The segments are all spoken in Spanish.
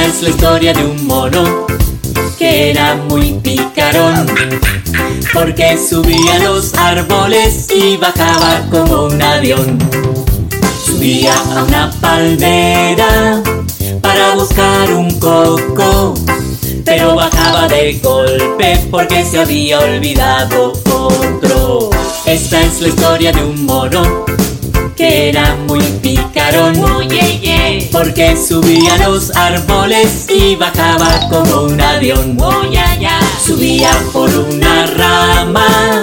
Esta es la historia de un mono que era muy picarón porque subía a los árboles y bajaba como un avión. Subía a una palmera para buscar un coco, pero bajaba de golpe porque se había olvidado otro. Esta es la historia de un mono que era muy picarón, porque subía a los árboles y bajaba como un avión. Subía por una rama,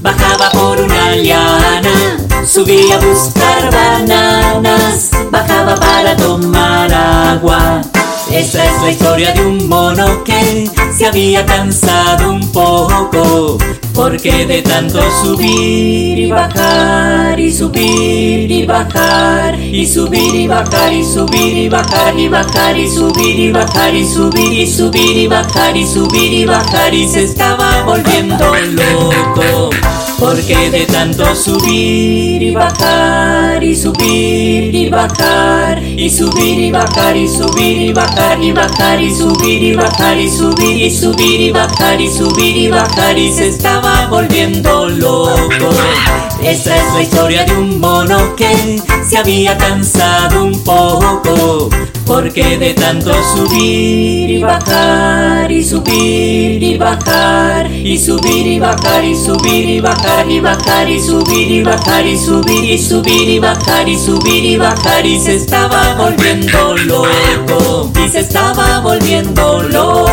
bajaba por una liana, subía a buscar bananas, bajaba para tomar agua. Esta es la historia de un mono que se había cansado un poco, porque de tanto subir y bajar y subir y bajar y subir y bajar y subir y bajar y bajar y subir y bajar y subir y subir y bajar y subir y bajar y se estaba volviendo loco. Porque de tanto subir y bajar y subir y bajar y subir y bajar y subir y bajar y bajar y subir y bajar y subir y subir y bajar y subir y bajar y se estaba volviendo loco. Esta es la historia de un mono que se había cansado un poco porque de tanto subir y bajar y subir y bajar y subir y bajar y subir y bajar y bajar y subir y bajar y subir y subir y bajar y subir y bajar y se estaba volviendo loco y se estaba volviendo loco